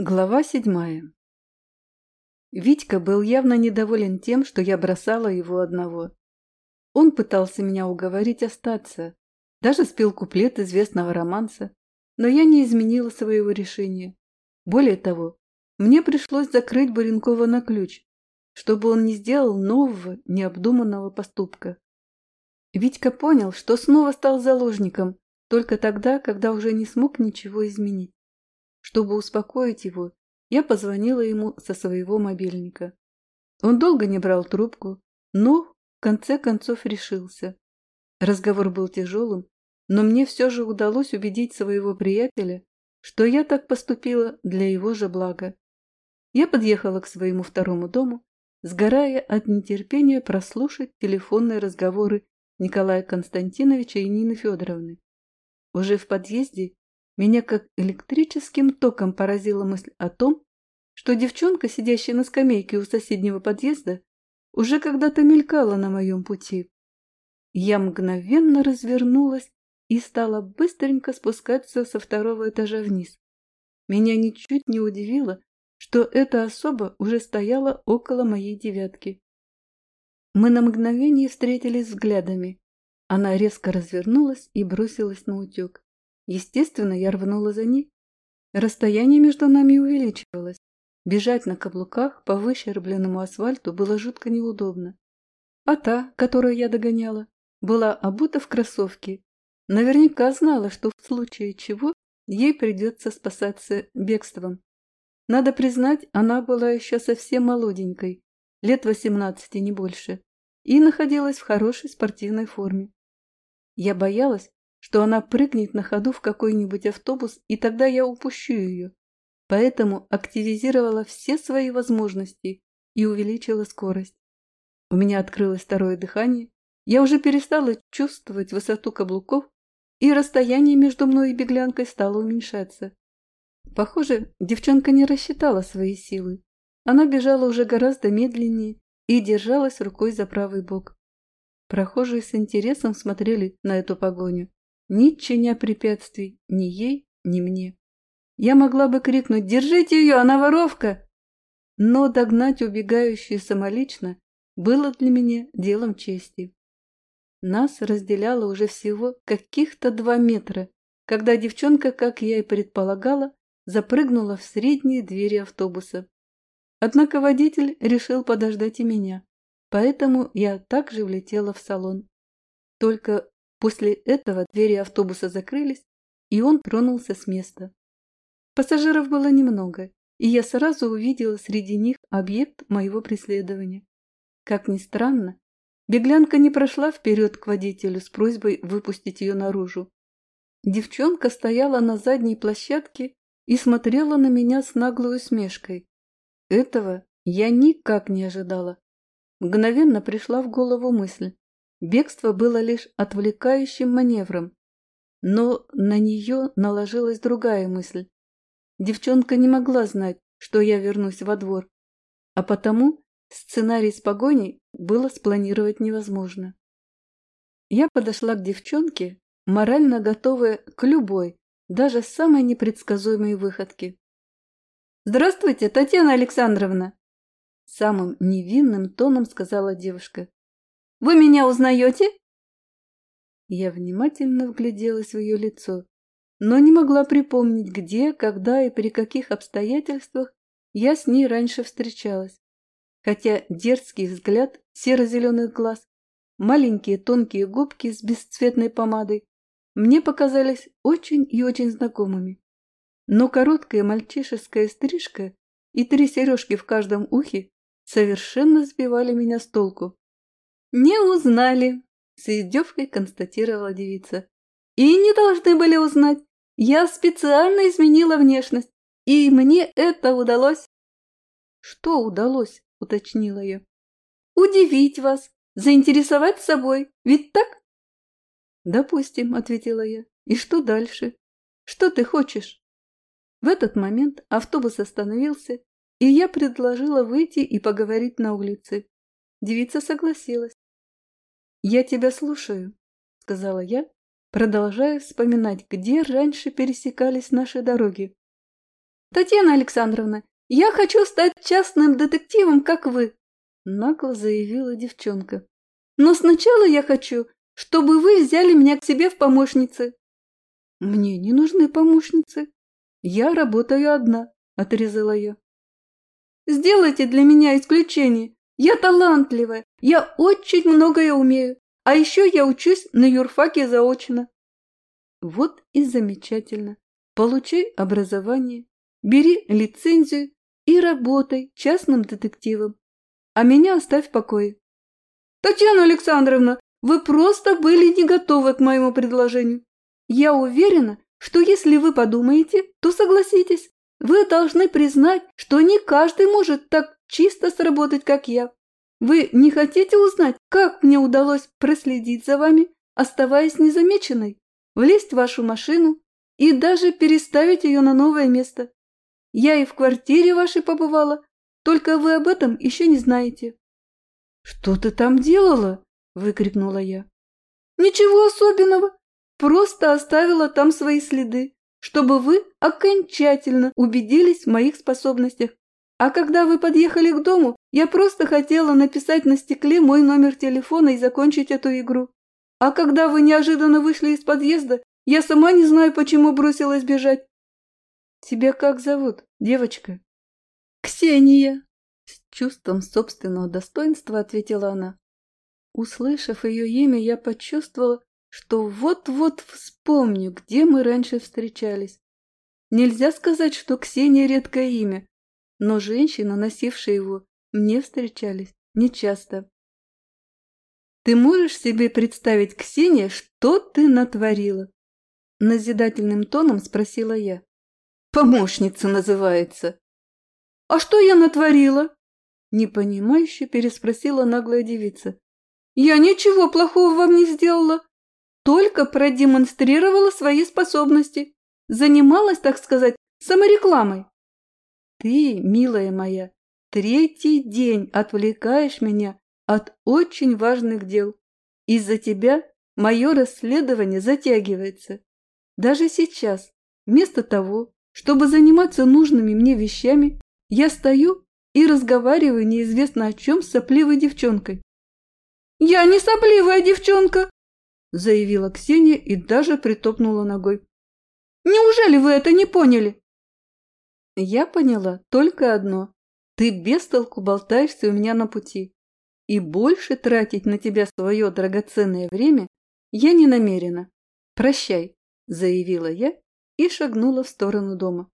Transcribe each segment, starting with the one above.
Глава седьмая Витька был явно недоволен тем, что я бросала его одного. Он пытался меня уговорить остаться, даже спел куплет известного романса, но я не изменила своего решения. Более того, мне пришлось закрыть Баренкова на ключ, чтобы он не сделал нового, необдуманного поступка. Витька понял, что снова стал заложником только тогда, когда уже не смог ничего изменить. Чтобы успокоить его, я позвонила ему со своего мобильника. Он долго не брал трубку, но в конце концов решился. Разговор был тяжелым, но мне все же удалось убедить своего приятеля, что я так поступила для его же блага. Я подъехала к своему второму дому, сгорая от нетерпения прослушать телефонные разговоры Николая Константиновича и Нины Федоровны. Уже в подъезде меня как электрическим током поразила мысль о том, что девчонка, сидящая на скамейке у соседнего подъезда, уже когда-то мелькала на моем пути. Я мгновенно развернулась и стала быстренько спускаться со второго этажа вниз. Меня ничуть не удивило, что эта особа уже стояла около моей девятки. Мы на мгновение встретились взглядами. Она резко развернулась и бросилась на утек. Естественно, я рванула за ней. Расстояние между нами увеличивалось. Бежать на каблуках по выщербленному асфальту было жутко неудобно. А та, которую я догоняла, была обута в кроссовки. Наверняка знала, что в случае чего ей придется спасаться бегством. Надо признать, она была еще совсем молоденькой, лет восемнадцати, не больше, и находилась в хорошей спортивной форме. Я боялась, что она прыгнет на ходу в какой-нибудь автобус, и тогда я упущу ее. Поэтому активизировала все свои возможности и увеличила скорость. У меня открылось второе дыхание, я уже перестала чувствовать высоту каблуков, и расстояние между мной и беглянкой стало уменьшаться. Похоже, девчонка не рассчитала свои силы. Она бежала уже гораздо медленнее и держалась рукой за правый бок. Прохожие с интересом смотрели на эту погоню ни чиня препятствий ни ей, ни мне. Я могла бы крикнуть «Держите ее, она воровка!» Но догнать убегающую самолично было для меня делом чести. Нас разделяло уже всего каких-то два метра, когда девчонка, как я и предполагала, запрыгнула в средние двери автобуса. Однако водитель решил подождать и меня, поэтому я также влетела в салон. Только После этого двери автобуса закрылись, и он тронулся с места. Пассажиров было немного, и я сразу увидела среди них объект моего преследования. Как ни странно, беглянка не прошла вперед к водителю с просьбой выпустить ее наружу. Девчонка стояла на задней площадке и смотрела на меня с наглой усмешкой. Этого я никак не ожидала. Мгновенно пришла в голову мысль. Бегство было лишь отвлекающим маневром, но на нее наложилась другая мысль. Девчонка не могла знать, что я вернусь во двор, а потому сценарий с погоней было спланировать невозможно. Я подошла к девчонке, морально готовая к любой, даже самой непредсказуемой выходке. «Здравствуйте, Татьяна Александровна!» Самым невинным тоном сказала девушка. Вы меня узнаете?» Я внимательно вгляделась в ее лицо, но не могла припомнить, где, когда и при каких обстоятельствах я с ней раньше встречалась. Хотя дерзкий взгляд серо-зеленых глаз, маленькие тонкие губки с бесцветной помадой мне показались очень и очень знакомыми. Но короткая мальчишеская стрижка и три сережки в каждом ухе совершенно сбивали меня с толку. «Не узнали», — с издевкой констатировала девица. «И не должны были узнать. Я специально изменила внешность, и мне это удалось». «Что удалось?» — уточнила я. «Удивить вас, заинтересовать собой, ведь так?» «Допустим», — ответила я. «И что дальше? Что ты хочешь?» В этот момент автобус остановился, и я предложила выйти и поговорить на улице. Девица согласилась. «Я тебя слушаю», — сказала я, продолжая вспоминать, где раньше пересекались наши дороги. Татьяна Александровна, я хочу стать частным детективом, как вы, нагло заявила девчонка. Но сначала я хочу, чтобы вы взяли меня к себе в помощницы. Мне не нужны помощницы. Я работаю одна, отрезала я. Сделайте для меня исключение. Я талантливая, я очень многое умею, а еще я учусь на юрфаке заочно. Вот и замечательно. Получай образование, бери лицензию и работай частным детективом. А меня оставь в покое. Татьяна Александровна, вы просто были не готовы к моему предложению. Я уверена, что если вы подумаете, то согласитесь. Вы должны признать, что не каждый может так чисто сработать, как я. Вы не хотите узнать, как мне удалось проследить за вами, оставаясь незамеченной, влезть в вашу машину и даже переставить ее на новое место? Я и в квартире вашей побывала, только вы об этом еще не знаете. «Что ты там делала?» – выкрикнула я. «Ничего особенного, просто оставила там свои следы, чтобы вы окончательно убедились в моих способностях. А когда вы подъехали к дому, я просто хотела написать на стекле мой номер телефона и закончить эту игру. А когда вы неожиданно вышли из подъезда, я сама не знаю, почему бросилась бежать. Тебя как зовут, девочка? Ксения. С чувством собственного достоинства ответила она. Услышав ее имя, я почувствовала, что вот-вот вспомню, где мы раньше встречались. Нельзя сказать, что Ксения редкое имя, но женщины, носившие его, мне встречались нечасто. Ты можешь себе представить, Ксения, что ты натворила? Назидательным тоном спросила я. Помощница называется. А что я натворила? Непонимающе переспросила наглая девица. Я ничего плохого вам не сделала только продемонстрировала свои способности, занималась, так сказать, саморекламой. Ты, милая моя, третий день отвлекаешь меня от очень важных дел. Из-за тебя мое расследование затягивается. Даже сейчас, вместо того, чтобы заниматься нужными мне вещами, я стою и разговариваю неизвестно о чем с сопливой девчонкой. «Я не сопливая девчонка!» – заявила Ксения и даже притопнула ногой. «Неужели вы это не поняли?» Я поняла только одно. Ты без толку болтаешься у меня на пути. И больше тратить на тебя свое драгоценное время я не намерена. Прощай, заявила я и шагнула в сторону дома.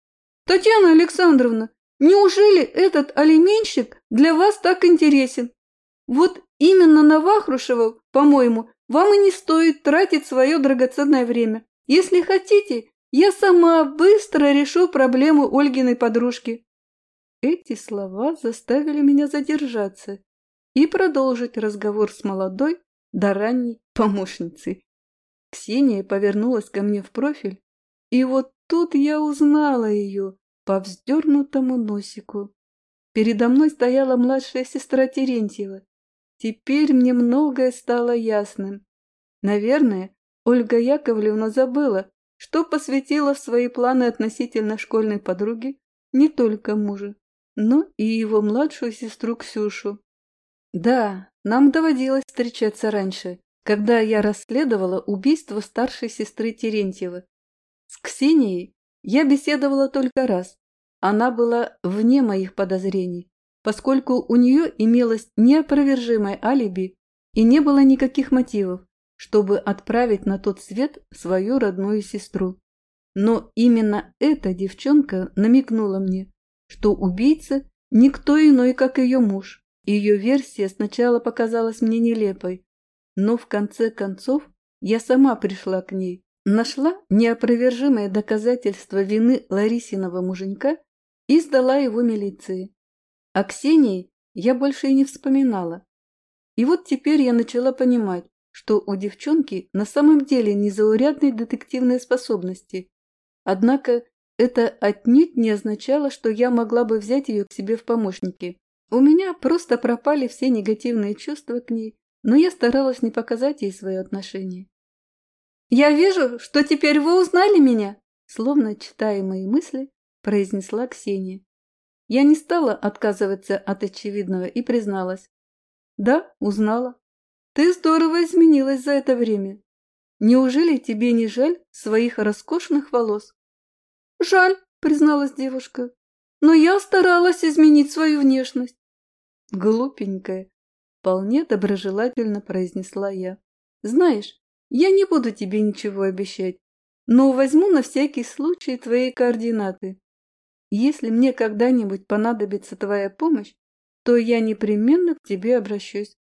Татьяна Александровна, неужели этот алименщик для вас так интересен? Вот именно на Вахрушева, по-моему, вам и не стоит тратить свое драгоценное время. Если хотите, я сама быстро решу проблему Ольгиной подружки». Эти слова заставили меня задержаться и продолжить разговор с молодой да ранней помощницей. Ксения повернулась ко мне в профиль, и вот тут я узнала ее по вздернутому носику. Передо мной стояла младшая сестра Терентьева, Теперь мне многое стало ясным. Наверное, Ольга Яковлевна забыла, что посвятила в свои планы относительно школьной подруги не только мужа, но и его младшую сестру Ксюшу. Да, нам доводилось встречаться раньше, когда я расследовала убийство старшей сестры Терентьева. С Ксенией я беседовала только раз. Она была вне моих подозрений поскольку у нее имелось неопровержимое алиби и не было никаких мотивов, чтобы отправить на тот свет свою родную сестру. Но именно эта девчонка намекнула мне, что убийца никто иной, как ее муж. Ее версия сначала показалась мне нелепой, но в конце концов я сама пришла к ней, нашла неопровержимое доказательство вины Ларисиного муженька и сдала его милиции. О Ксении я больше и не вспоминала. И вот теперь я начала понимать, что у девчонки на самом деле незаурядные детективные способности. Однако это отнюдь не означало, что я могла бы взять ее к себе в помощники. У меня просто пропали все негативные чувства к ней, но я старалась не показать ей свое отношение. «Я вижу, что теперь вы узнали меня!» Словно читая мои мысли, произнесла Ксения. Я не стала отказываться от очевидного и призналась. Да, узнала. Ты здорово изменилась за это время. Неужели тебе не жаль своих роскошных волос? Жаль, призналась девушка. Но я старалась изменить свою внешность. Глупенькая, вполне доброжелательно произнесла я. Знаешь, я не буду тебе ничего обещать, но возьму на всякий случай твои координаты. Если мне когда-нибудь понадобится твоя помощь, то я непременно к тебе обращусь.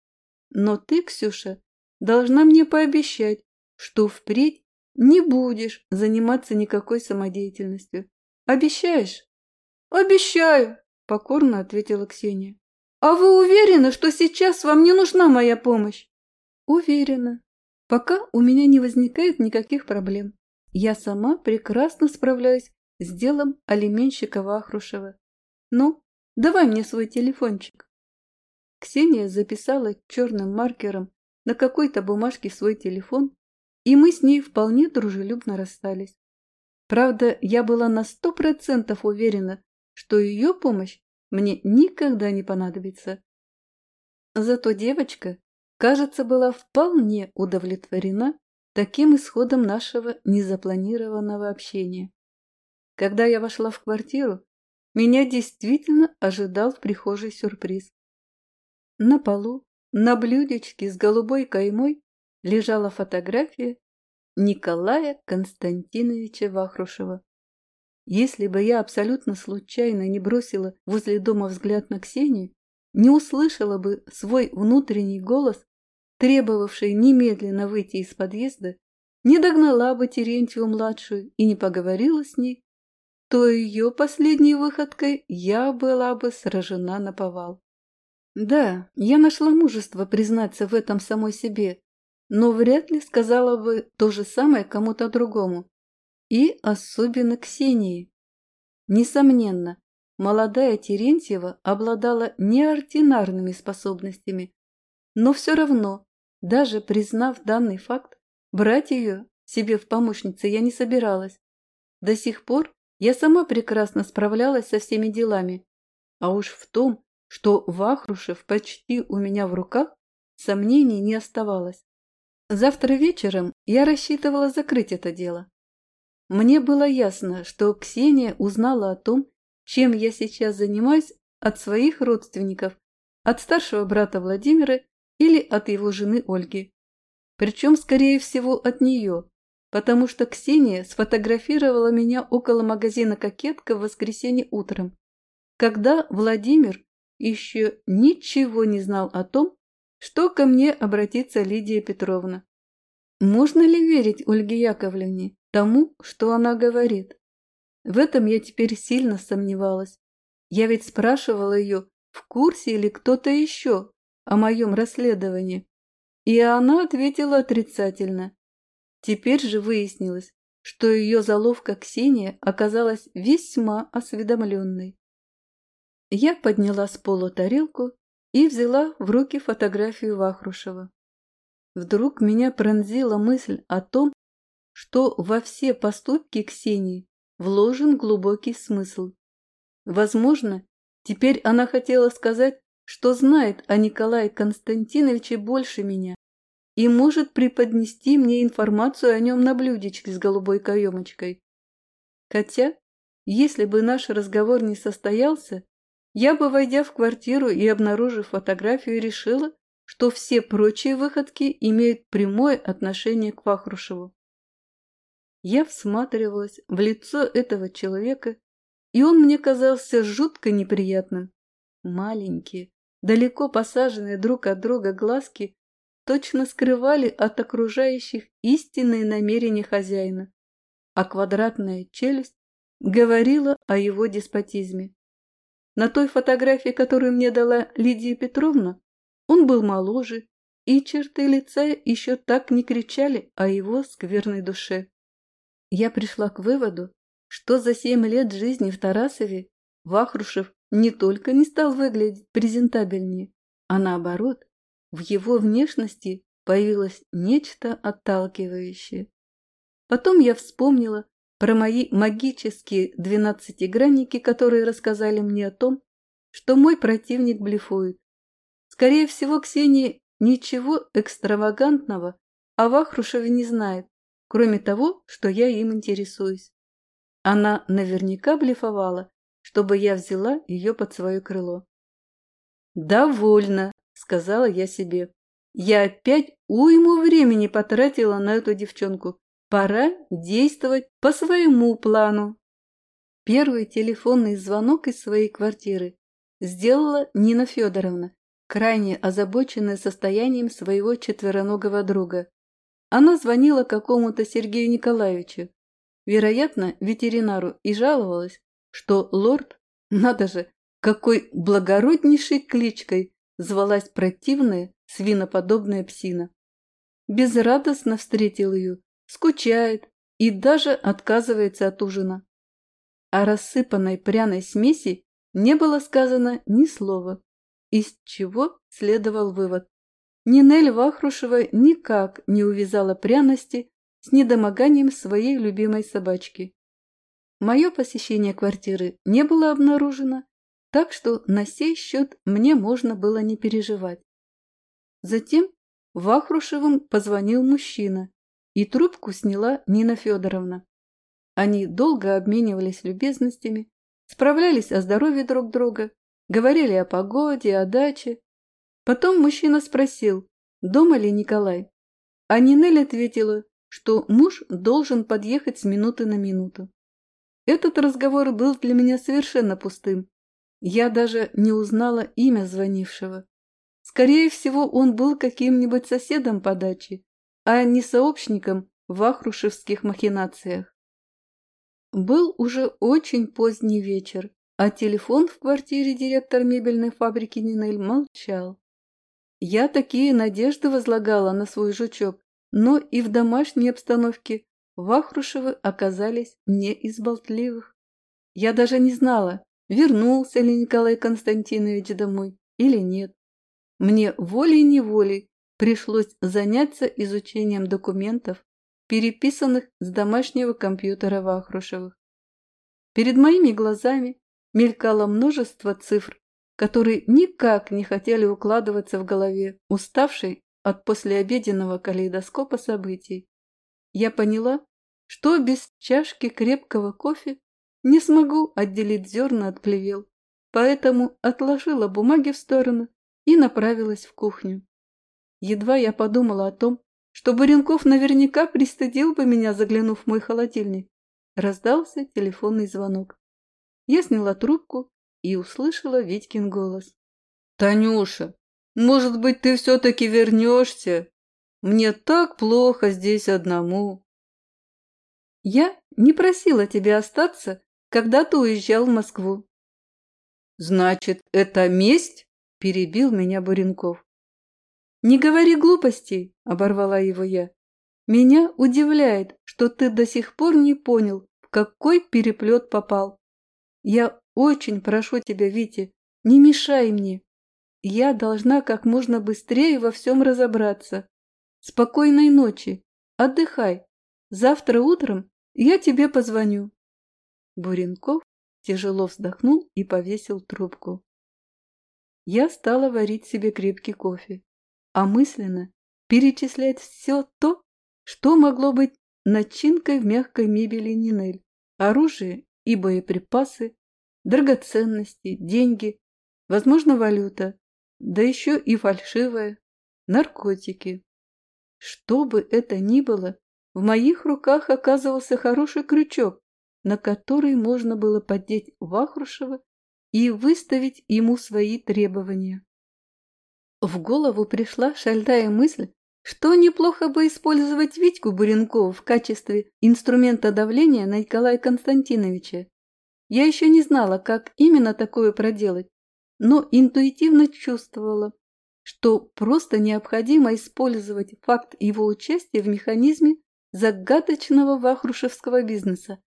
Но ты, Ксюша, должна мне пообещать, что впредь не будешь заниматься никакой самодеятельностью. Обещаешь? Обещаю, покорно ответила Ксения. А вы уверены, что сейчас вам не нужна моя помощь? Уверена. Пока у меня не возникает никаких проблем. Я сама прекрасно справляюсь с делом алименщика Вахрушева. Ну, давай мне свой телефончик. Ксения записала черным маркером на какой-то бумажке свой телефон, и мы с ней вполне дружелюбно расстались. Правда, я была на сто процентов уверена, что ее помощь мне никогда не понадобится. Зато девочка, кажется, была вполне удовлетворена таким исходом нашего незапланированного общения. Когда я вошла в квартиру, меня действительно ожидал в прихожей сюрприз. На полу, на блюдечке с голубой каймой, лежала фотография Николая Константиновича Вахрушева. Если бы я абсолютно случайно не бросила возле дома взгляд на Ксению, не услышала бы свой внутренний голос, требовавший немедленно выйти из подъезда, не догнала бы Терентьеву-младшую и не поговорила с ней, то ее последней выходкой я была бы сражена на повал. Да, я нашла мужество признаться в этом самой себе, но вряд ли сказала бы то же самое кому-то другому. И особенно Ксении. Несомненно, молодая Терентьева обладала неординарными способностями, но все равно, даже признав данный факт, брать ее себе в помощницы я не собиралась. До сих пор я сама прекрасно справлялась со всеми делами, а уж в том, что Вахрушев почти у меня в руках, сомнений не оставалось. Завтра вечером я рассчитывала закрыть это дело. Мне было ясно, что Ксения узнала о том, чем я сейчас занимаюсь от своих родственников, от старшего брата Владимира или от его жены Ольги. Причем, скорее всего, от нее, потому что Ксения сфотографировала меня около магазина «Кокетка» в воскресенье утром, когда Владимир еще ничего не знал о том, что ко мне обратится Лидия Петровна. Можно ли верить Ольге Яковлевне тому, что она говорит? В этом я теперь сильно сомневалась. Я ведь спрашивала ее, в курсе ли кто-то еще о моем расследовании. И она ответила отрицательно. Теперь же выяснилось, что ее заловка Ксения оказалась весьма осведомленной. Я подняла с пола тарелку и взяла в руки фотографию Вахрушева. Вдруг меня пронзила мысль о том, что во все поступки Ксении вложен глубокий смысл. Возможно, теперь она хотела сказать, что знает о Николае Константиновиче больше меня и может преподнести мне информацию о нем на блюдечке с голубой каемочкой. Хотя, если бы наш разговор не состоялся, я бы, войдя в квартиру и обнаружив фотографию, решила, что все прочие выходки имеют прямое отношение к Вахрушеву. Я всматривалась в лицо этого человека, и он мне казался жутко неприятным. Маленькие, далеко посаженные друг от друга глазки точно скрывали от окружающих истинные намерения хозяина, а квадратная челюсть говорила о его деспотизме. На той фотографии, которую мне дала Лидия Петровна, он был моложе, и черты лица еще так не кричали о его скверной душе. Я пришла к выводу, что за семь лет жизни в Тарасове Вахрушев не только не стал выглядеть презентабельнее, а наоборот, в его внешности появилось нечто отталкивающее. Потом я вспомнила про мои магические двенадцатигранники, которые рассказали мне о том, что мой противник блефует. Скорее всего, Ксения ничего экстравагантного о Вахрушеве не знает, кроме того, что я им интересуюсь. Она наверняка блефовала, чтобы я взяла ее под свое крыло. «Довольно», — сказала я себе. «Я опять уйму времени потратила на эту девчонку. Пора действовать по своему плану». Первый телефонный звонок из своей квартиры сделала Нина Федоровна, крайне озабоченная состоянием своего четвероногого друга. Она звонила какому-то Сергею Николаевичу, вероятно, ветеринару, и жаловалась, что лорд, надо же, какой благороднейшей кличкой звалась противная свиноподобная псина. Безрадостно встретил ее, скучает и даже отказывается от ужина. О рассыпанной пряной смеси не было сказано ни слова, из чего следовал вывод. Нинель Вахрушева никак не увязала пряности с недомоганием своей любимой собачки. Мое посещение квартиры не было обнаружено, так что на сей счет мне можно было не переживать. Затем Вахрушевым позвонил мужчина, и трубку сняла Нина Федоровна. Они долго обменивались любезностями, справлялись о здоровье друг друга, говорили о погоде, о даче. Потом мужчина спросил, дома ли Николай. А Нинель ответила, что муж должен подъехать с минуты на минуту. Этот разговор был для меня совершенно пустым. Я даже не узнала имя звонившего. Скорее всего, он был каким-нибудь соседом по даче, а не сообщником в ахрушевских махинациях. Был уже очень поздний вечер, а телефон в квартире директора мебельной фабрики Нинель молчал. Я такие надежды возлагала на свой жучок, но и в домашней обстановке Вахрушевы оказались не из болтливых. Я даже не знала, вернулся ли Николай Константинович домой или нет. Мне волей-неволей пришлось заняться изучением документов, переписанных с домашнего компьютера Вахрушевых. Перед моими глазами мелькало множество цифр, которые никак не хотели укладываться в голове, уставшей от послеобеденного калейдоскопа событий. Я поняла, что без чашки крепкого кофе не смогу отделить зерна от плевел, поэтому отложила бумаги в сторону и направилась в кухню. Едва я подумала о том, что Баренков наверняка пристыдил бы меня, заглянув в мой холодильник, раздался телефонный звонок. Я сняла трубку и услышала Витькин голос. «Танюша, может быть, ты все-таки вернешься? Мне так плохо здесь одному». «Я не просила тебя остаться, когда ты уезжал в Москву». «Значит, это месть?» – перебил меня Буренков. «Не говори глупостей», – оборвала его я. «Меня удивляет, что ты до сих пор не понял, в какой переплет попал. Я очень прошу тебя, Витя, не мешай мне. Я должна как можно быстрее во всем разобраться. Спокойной ночи. Отдыхай. Завтра утром я тебе позвоню. Буренков тяжело вздохнул и повесил трубку. Я стала варить себе крепкий кофе, а мысленно перечислять все то, что могло быть начинкой в мягкой мебели Нинель, оружие и боеприпасы, драгоценности, деньги, возможно, валюта, да еще и фальшивая, наркотики. Что бы это ни было, в моих руках оказывался хороший крючок, на который можно было поддеть Вахрушева и выставить ему свои требования. В голову пришла шальная мысль, что неплохо бы использовать Витьку Буренкова в качестве инструмента давления на Николая Константиновича. Я еще не знала, как именно такое проделать, но интуитивно чувствовала, что просто необходимо использовать факт его участия в механизме загадочного вахрушевского бизнеса.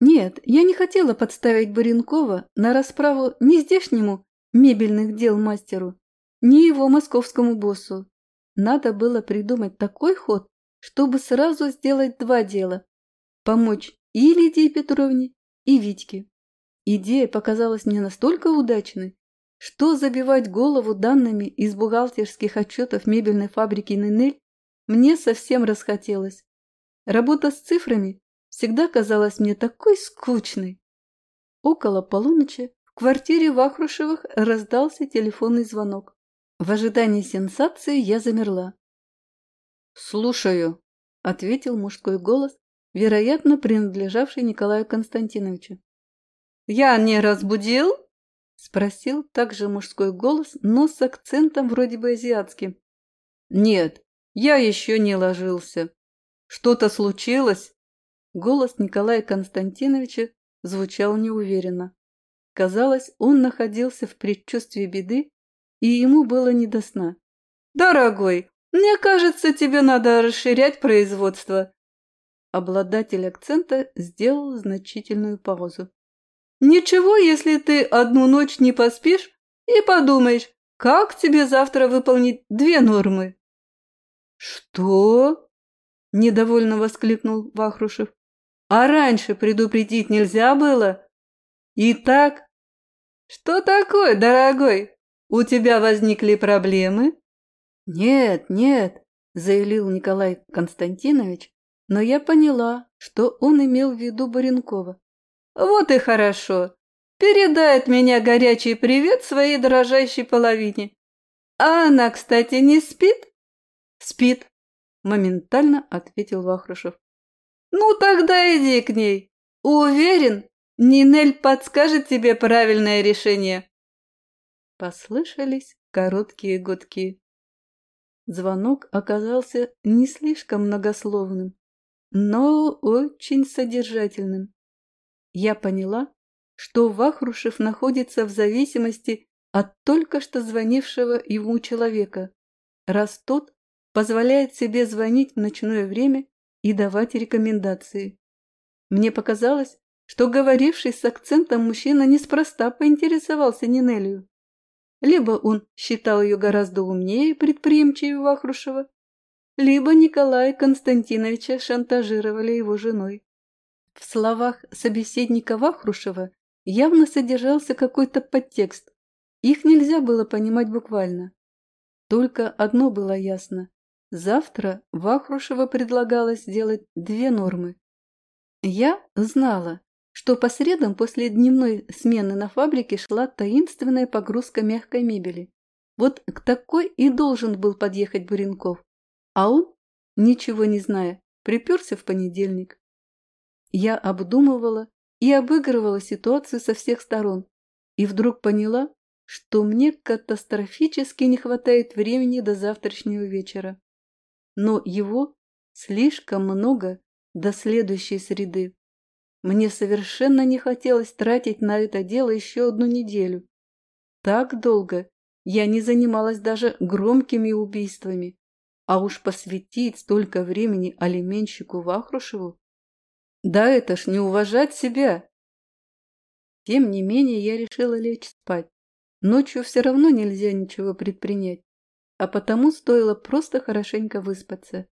Нет, я не хотела подставить Баренкова на расправу ни здешнему мебельных дел мастеру, ни его московскому боссу. Надо было придумать такой ход, чтобы сразу сделать два дела. Помочь и Лидии Петровне, и Витьке. Идея показалась мне настолько удачной, что забивать голову данными из бухгалтерских отчетов мебельной фабрики «Нинель» мне совсем расхотелось. Работа с цифрами всегда казалась мне такой скучной. Около полуночи в квартире Вахрушевых раздался телефонный звонок. В ожидании сенсации я замерла. «Слушаю», — ответил мужской голос, вероятно, принадлежавший Николаю Константиновичу. «Я не разбудил?» — спросил также мужской голос, но с акцентом вроде бы азиатским. «Нет, я еще не ложился. Что-то случилось?» Голос Николая Константиновича звучал неуверенно. Казалось, он находился в предчувствии беды, и ему было не до сна. «Дорогой, мне кажется, тебе надо расширять производство». Обладатель акцента сделал значительную паузу. «Ничего, если ты одну ночь не поспишь и подумаешь, как тебе завтра выполнить две нормы». «Что?» – недовольно воскликнул Вахрушев. «А раньше предупредить нельзя было?» «Итак?» «Что такое, дорогой? У тебя возникли проблемы?» «Нет, нет», – заявил Николай Константинович, но я поняла, что он имел в виду Баренкова. «Вот и хорошо. Передай от меня горячий привет своей дрожащей половине. А она, кстати, не спит?» «Спит», – моментально ответил Вахрушев. «Ну, тогда иди к ней. Уверен, Нинель подскажет тебе правильное решение». Послышались короткие гудки. Звонок оказался не слишком многословным, но очень содержательным. Я поняла, что Вахрушев находится в зависимости от только что звонившего ему человека, раз тот позволяет себе звонить в ночное время и давать рекомендации. Мне показалось, что говоривший с акцентом мужчина неспроста поинтересовался Нинелью. Либо он считал ее гораздо умнее и предприимчивее Вахрушева, либо Николая Константиновича шантажировали его женой. В словах собеседника Вахрушева явно содержался какой-то подтекст. Их нельзя было понимать буквально. Только одно было ясно. Завтра Вахрушева предлагалось сделать две нормы. Я знала, что по средам после дневной смены на фабрике шла таинственная погрузка мягкой мебели. Вот к такой и должен был подъехать Буренков. А он, ничего не зная, приперся в понедельник. Я обдумывала и обыгрывала ситуацию со всех сторон, и вдруг поняла, что мне катастрофически не хватает времени до завтрашнего вечера. Но его слишком много до следующей среды. Мне совершенно не хотелось тратить на это дело еще одну неделю. Так долго я не занималась даже громкими убийствами, а уж посвятить столько времени алименщику Вахрушеву? Да это ж не уважать себя! Тем не менее я решила лечь спать. Ночью все равно нельзя ничего предпринять, а потому стоило просто хорошенько выспаться.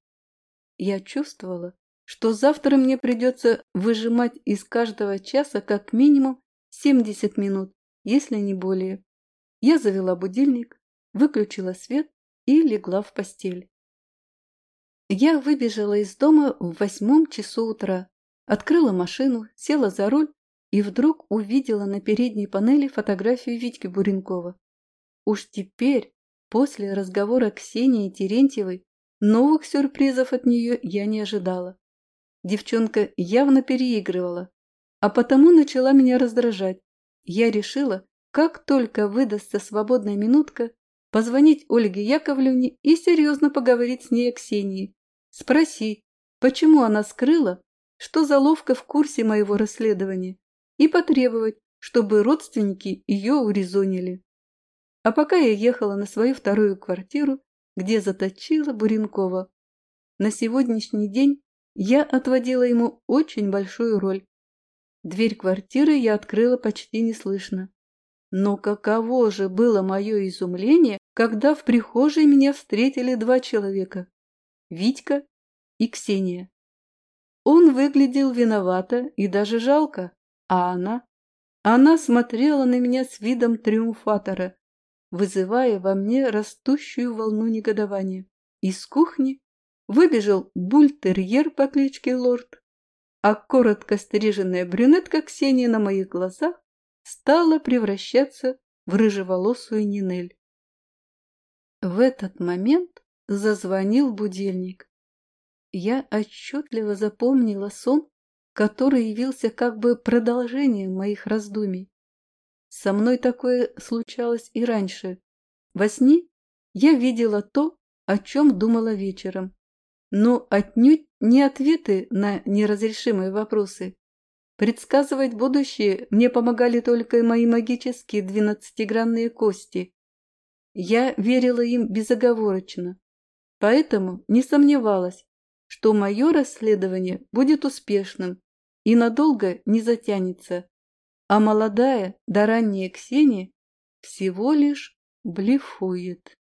Я чувствовала, что завтра мне придется выжимать из каждого часа как минимум 70 минут, если не более. Я завела будильник, выключила свет и легла в постель. Я выбежала из дома в восьмом часу утра, открыла машину, села за руль и вдруг увидела на передней панели фотографию Витьки Буренкова. Уж теперь, после разговора Ксении Терентьевой, новых сюрпризов от нее я не ожидала. Девчонка явно переигрывала, а потому начала меня раздражать. Я решила, как только выдастся свободная минутка, позвонить Ольге Яковлевне и серьезно поговорить с ней о Ксении. Спросить, почему она скрыла, что заловка в курсе моего расследования, и потребовать, чтобы родственники ее урезонили. А пока я ехала на свою вторую квартиру, где заточила Буренкова. На сегодняшний день я отводила ему очень большую роль. Дверь квартиры я открыла почти неслышно. Но каково же было мое изумление, когда в прихожей меня встретили два человека – Витька и Ксения. Он выглядел виновато и даже жалко, а она? Она смотрела на меня с видом триумфатора, вызывая во мне растущую волну негодования. Из кухни выбежал бультерьер по кличке Лорд, а коротко стриженная брюнетка Ксения на моих глазах стала превращаться в рыжеволосую Нинель. В этот момент зазвонил будильник. Я отчетливо запомнила сон, который явился как бы продолжением моих раздумий. Со мной такое случалось и раньше. Во сне я видела то, о чем думала вечером, но отнюдь не ответы на неразрешимые вопросы. Предсказывать будущее мне помогали только мои магические двенадцатигранные кости. Я верила им безоговорочно, поэтому не сомневалась, что мое расследование будет успешным и надолго не затянется, а молодая да ранняя Ксения всего лишь блефует.